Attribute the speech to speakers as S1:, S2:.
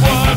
S1: What?